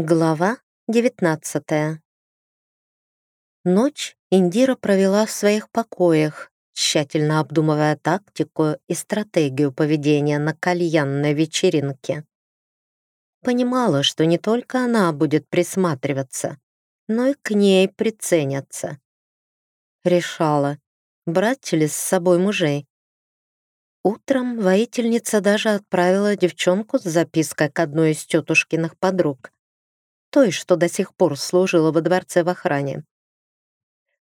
Глава 19 Ночь Индира провела в своих покоях, тщательно обдумывая тактику и стратегию поведения на кальянной вечеринке. Понимала, что не только она будет присматриваться, но и к ней приценятся. Решала, брать ли с собой мужей. Утром воительница даже отправила девчонку с запиской к одной из тетушкиных подруг — той, что до сих пор служила во дворце в охране.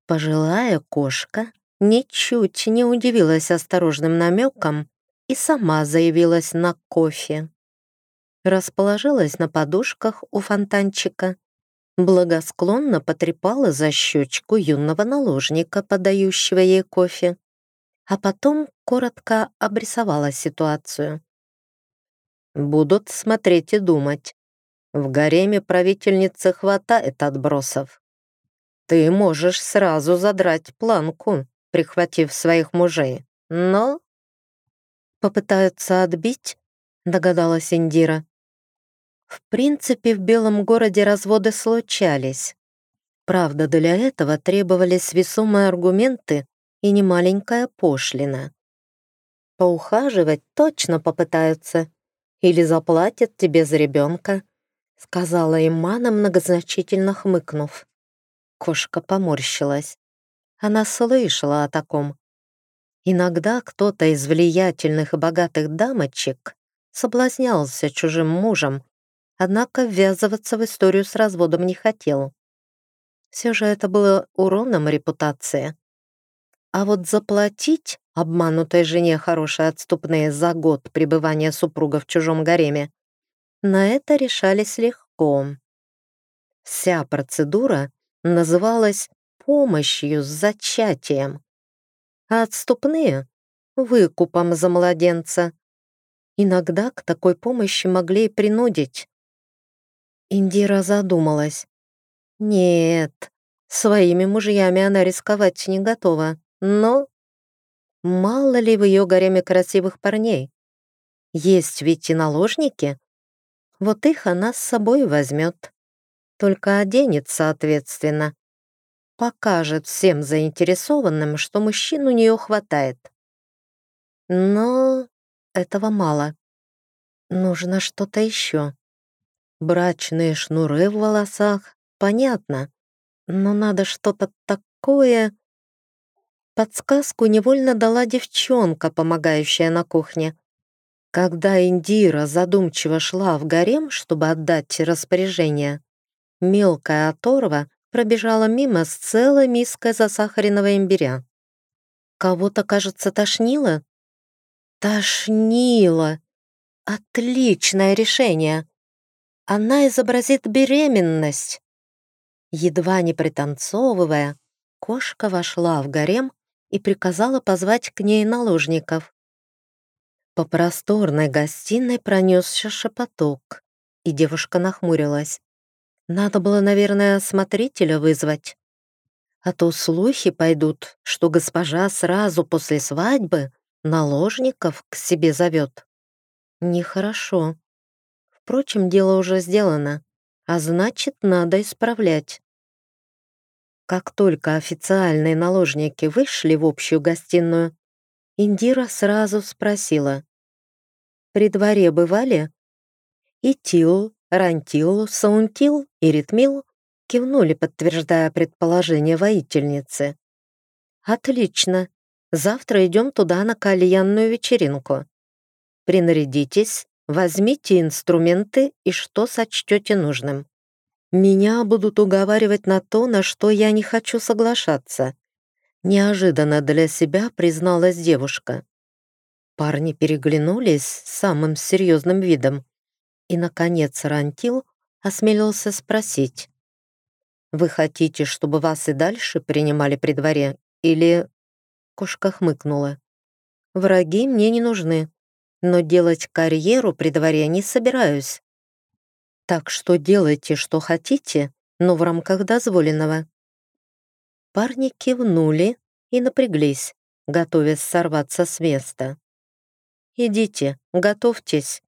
Пожилая кошка ничуть не удивилась осторожным намекам и сама заявилась на кофе. Расположилась на подушках у фонтанчика, благосклонно потрепала за щечку юного наложника, подающего ей кофе, а потом коротко обрисовала ситуацию. «Будут смотреть и думать. В гареме правительницы хватает отбросов. Ты можешь сразу задрать планку, прихватив своих мужей, но...» «Попытаются отбить?» — догадалась Индира. В принципе, в Белом городе разводы случались. Правда, для этого требовались весомые аргументы и немаленькая пошлина. Поухаживать точно попытаются. Или заплатят тебе за ребенка, сказала Имана, многозначительно хмыкнув. Кошка поморщилась. Она слышала о таком. Иногда кто-то из влиятельных и богатых дамочек соблазнялся чужим мужем, однако ввязываться в историю с разводом не хотел. Все же это было уроном репутации. А вот заплатить обманутой жене хорошие отступные за год пребывания супруга в чужом гареме на это решались легко. Вся процедура называлась помощью с зачатием, а отступные — выкупом за младенца. Иногда к такой помощи могли и принудить. Индира задумалась. Нет, своими мужьями она рисковать не готова, но... Мало ли в ее гареме красивых парней. Есть ведь и наложники, вот их она с собой возьмет. Только оденет соответственно. Покажет всем заинтересованным, что мужчин у нее хватает. Но этого мало. Нужно что-то еще. Брачные шнуры в волосах, понятно. Но надо что-то такое... Подсказку невольно дала девчонка, помогающая на кухне. Когда Индира задумчиво шла в гарем, чтобы отдать распоряжение, мелкая оторва пробежала мимо с целой миской засахаренного имбиря. Кого-то, кажется, тошнило? Тошнило! Отличное решение! Она изобразит беременность. Едва не пританцовывая, кошка вошла в гарем и приказала позвать к ней наложников. По просторной гостиной пронесся шепоток, и девушка нахмурилась. Надо было, наверное, смотрителя вызвать. А то слухи пойдут, что госпожа сразу после свадьбы наложников к себе зовет. Нехорошо. Впрочем, дело уже сделано, а значит, надо исправлять. Как только официальные наложники вышли в общую гостиную, Индира сразу спросила. «При дворе бывали?» И Тил, Рантил, Саунтил и Ритмил кивнули, подтверждая предположение воительницы. «Отлично. Завтра идем туда на кальянную вечеринку. Принарядитесь, возьмите инструменты и что сочтете нужным. Меня будут уговаривать на то, на что я не хочу соглашаться. Неожиданно для себя призналась девушка. Парни переглянулись с самым серьезным видом. И, наконец, Рантил осмелился спросить. «Вы хотите, чтобы вас и дальше принимали при дворе? Или...» Кошка хмыкнула. «Враги мне не нужны, но делать карьеру при дворе не собираюсь. Так что делайте, что хотите, но в рамках дозволенного. Парни кивнули и напряглись, готовясь сорваться с места. «Идите, готовьтесь».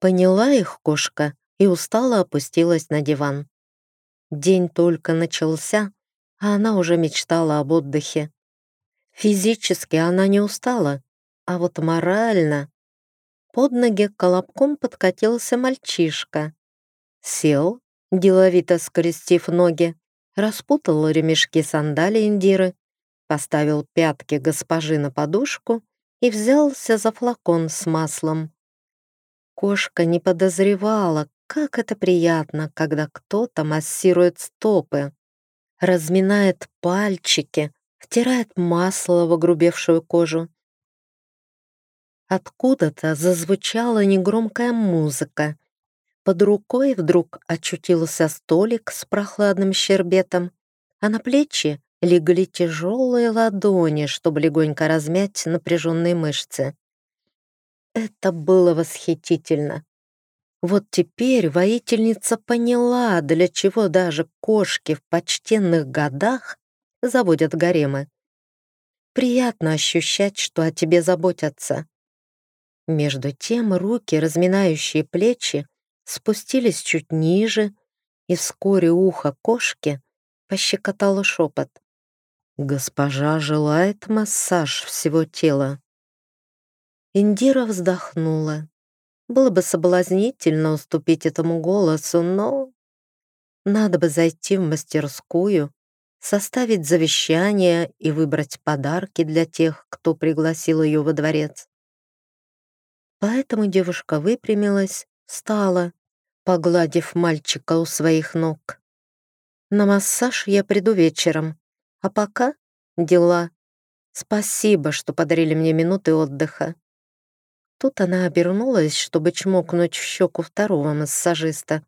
Поняла их кошка и устало опустилась на диван. День только начался, а она уже мечтала об отдыхе. Физически она не устала, а вот морально... Под ноги колобком подкатился мальчишка. Сел, деловито скрестив ноги, распутал ремешки сандалии Индиры, поставил пятки госпожи на подушку и взялся за флакон с маслом. Кошка не подозревала, как это приятно, когда кто-то массирует стопы, разминает пальчики, втирает масло в огрубевшую кожу. Откуда-то зазвучала негромкая музыка. Под рукой вдруг очутился столик с прохладным щербетом, а на плечи легли тяжелые ладони, чтобы легонько размять напряженные мышцы. Это было восхитительно. Вот теперь воительница поняла, для чего даже кошки в почтенных годах заводят гаремы. Приятно ощущать, что о тебе заботятся. Между тем руки, разминающие плечи, спустились чуть ниже, и вскоре ухо кошки пощекотало шепот. «Госпожа желает массаж всего тела». Индира вздохнула. Было бы соблазнительно уступить этому голосу, но... Надо бы зайти в мастерскую, составить завещание и выбрать подарки для тех, кто пригласил ее во дворец. Поэтому девушка выпрямилась, встала, погладив мальчика у своих ног. На массаж я приду вечером, а пока дела. Спасибо, что подарили мне минуты отдыха. Тут она обернулась, чтобы чмокнуть в щеку второго массажиста.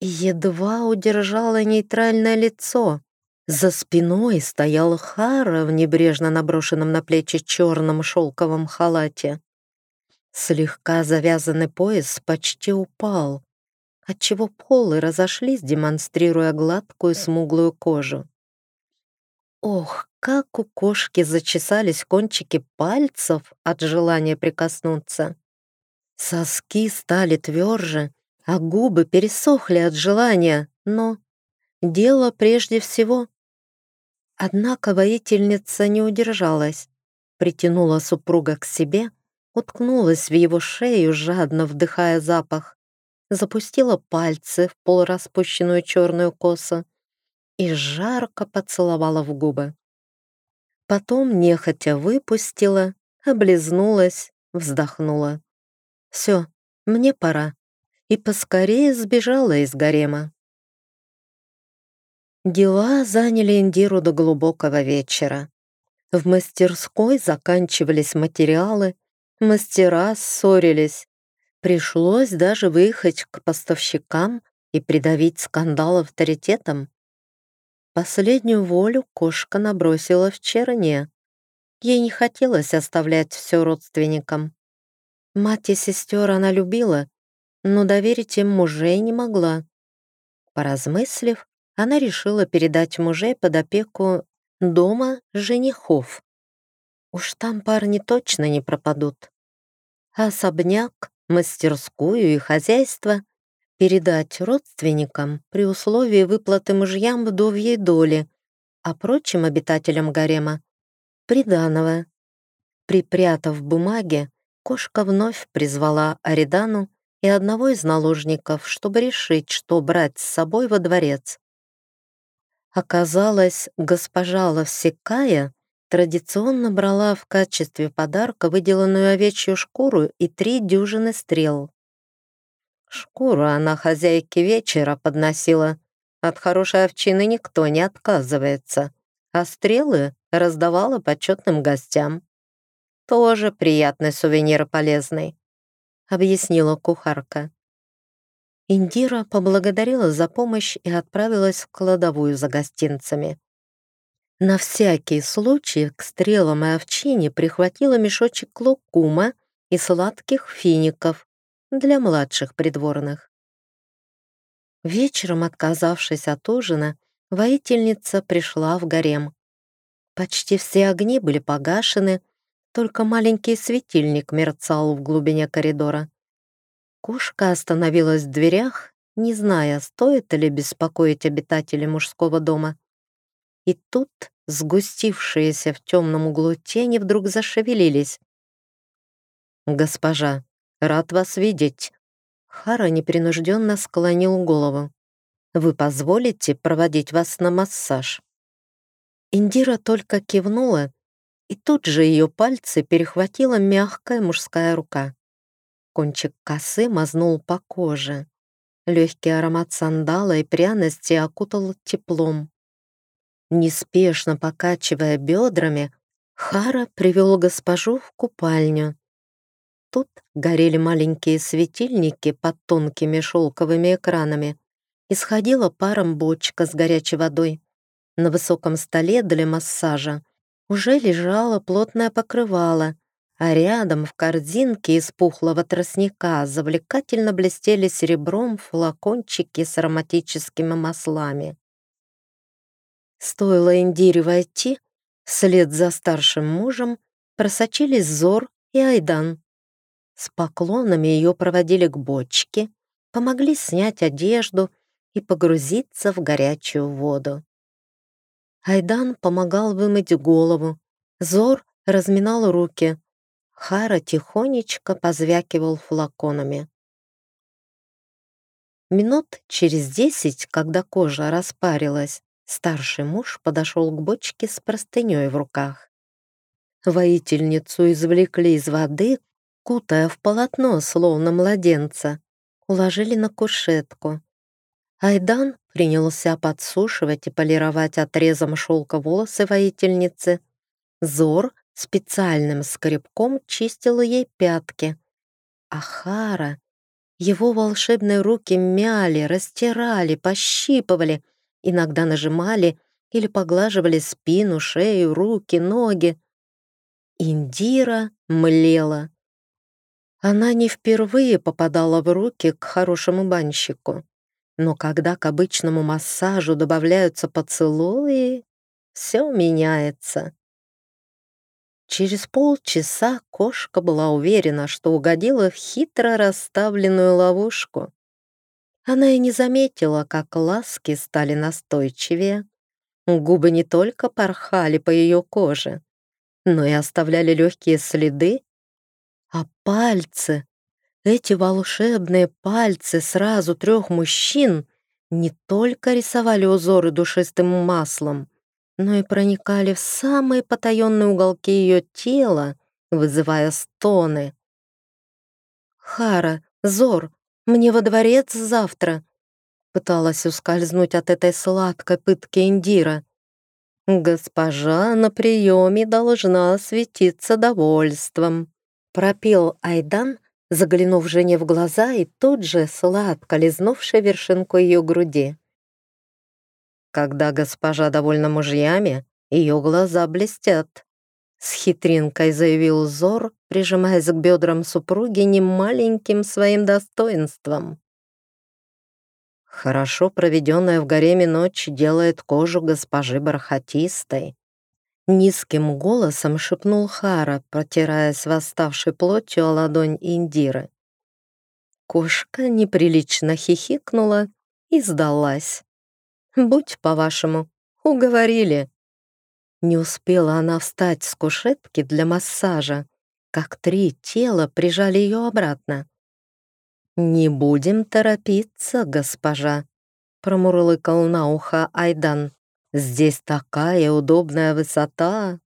Едва удержала нейтральное лицо. За спиной стоял Хара в небрежно наброшенном на плечи черном шелковом халате. Слегка завязанный пояс почти упал, отчего полы разошлись, демонстрируя гладкую смуглую кожу. Ох, как у кошки зачесались кончики пальцев от желания прикоснуться. Соски стали тверже, а губы пересохли от желания, но дело прежде всего. Однако воительница не удержалась, притянула супруга к себе, уткнулась в его шею, жадно вдыхая запах, запустила пальцы в полураспущенную черную косу и жарко поцеловала в губы. Потом нехотя выпустила, облизнулась, вздохнула. «Все, мне пора». И поскорее сбежала из гарема. Дела заняли Индиру до глубокого вечера. В мастерской заканчивались материалы, мастера ссорились. Пришлось даже выехать к поставщикам и придавить скандал авторитетом. Последнюю волю кошка набросила в черне. Ей не хотелось оставлять все родственникам. Мать и сестер она любила, но доверить им мужей не могла. Поразмыслив, она решила передать мужей под опеку дома женихов. Уж там парни точно не пропадут. особняк, мастерскую и хозяйство передать родственникам при условии выплаты мужьям вдовьей доли, а прочим обитателям гарема — приданого. Припрятав бумаги, кошка вновь призвала Аридану и одного из наложников, чтобы решить, что брать с собой во дворец. Оказалось, госпожа Лавсекая традиционно брала в качестве подарка выделанную овечью шкуру и три дюжины стрел. Шкуру она хозяйке вечера подносила. От хорошей овчины никто не отказывается. А стрелы раздавала почетным гостям. Тоже приятный сувенир полезный, объяснила кухарка. Индира поблагодарила за помощь и отправилась в кладовую за гостинцами. На всякий случай к стрелам и овчине прихватила мешочек лукума и сладких фиников, для младших придворных. Вечером, отказавшись от ужина, воительница пришла в гарем. Почти все огни были погашены, только маленький светильник мерцал в глубине коридора. Кошка остановилась в дверях, не зная, стоит ли беспокоить обитателей мужского дома. И тут сгустившиеся в темном углу тени вдруг зашевелились. «Госпожа, рад вас видеть!» Хара непринужденно склонил голову. «Вы позволите проводить вас на массаж?» Индира только кивнула, и тут же ее пальцы перехватила мягкая мужская рука. Кончик косы мазнул по коже. Легкий аромат сандала и пряности окутал теплом. Неспешно покачивая бедрами, Хара привел госпожу в купальню. Тут горели маленькие светильники под тонкими шелковыми экранами. Исходила паром бочка с горячей водой. На высоком столе для массажа уже лежало плотное покрывало, а рядом в корзинке из пухлого тростника завлекательно блестели серебром флакончики с ароматическими маслами. Стоило Индире войти, вслед за старшим мужем просочились Зор и Айдан. С поклонами ее проводили к бочке, помогли снять одежду и погрузиться в горячую воду. Айдан помогал вымыть голову, Зор разминал руки, Хара тихонечко позвякивал флаконами. Минут через десять, когда кожа распарилась, Старший муж подошел к бочке с простыней в руках. Воительницу извлекли из воды, кутая в полотно, словно младенца, уложили на кушетку. Айдан принялся подсушивать и полировать отрезом шелка волосы воительницы. Зор специальным скребком чистил ей пятки. Ахара, его волшебные руки мяли, растирали, пощипывали — иногда нажимали или поглаживали спину, шею, руки, ноги. Индира млела. Она не впервые попадала в руки к хорошему банщику. Но когда к обычному массажу добавляются поцелуи, все меняется. Через полчаса кошка была уверена, что угодила в хитро расставленную ловушку. Она и не заметила, как ласки стали настойчивее. Губы не только порхали по ее коже, но и оставляли легкие следы, а пальцы, эти волшебные пальцы сразу трех мужчин не только рисовали узоры душистым маслом, но и проникали в самые потаенные уголки ее тела, вызывая стоны. «Хара, Зор, мне во дворец завтра!» Пыталась ускользнуть от этой сладкой пытки Индира. «Госпожа на приеме должна светиться довольством», пропел Айдан, заглянув жене в глаза и тут же сладко лизнувший вершинку ее груди. Когда госпожа довольна мужьями, ее глаза блестят. С хитринкой заявил Зор, прижимаясь к бедрам супруги немаленьким своим достоинством. Хорошо проведенная в гареме ночь делает кожу госпожи бархатистой. Низким голосом шепнул Хара, протираясь восставшей плотью о ладонь Индиры. Кошка неприлично хихикнула и сдалась. «Будь по-вашему, уговорили». Не успела она встать с кушетки для массажа, как три тела прижали ее обратно. «Не будем торопиться, госпожа», — промурлыкал на ухо Айдан. «Здесь такая удобная высота».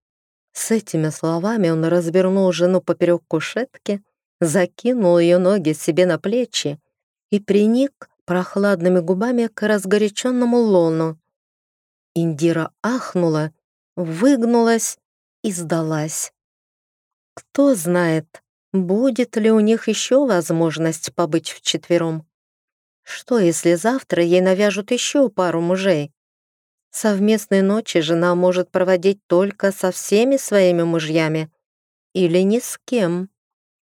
С этими словами он развернул жену поперек кушетки, закинул ее ноги себе на плечи и приник прохладными губами к разгоряченному лону. Индира ахнула выгнулась и сдалась. Кто знает, будет ли у них еще возможность побыть вчетвером. Что, если завтра ей навяжут еще пару мужей? Совместные ночи жена может проводить только со всеми своими мужьями или ни с кем.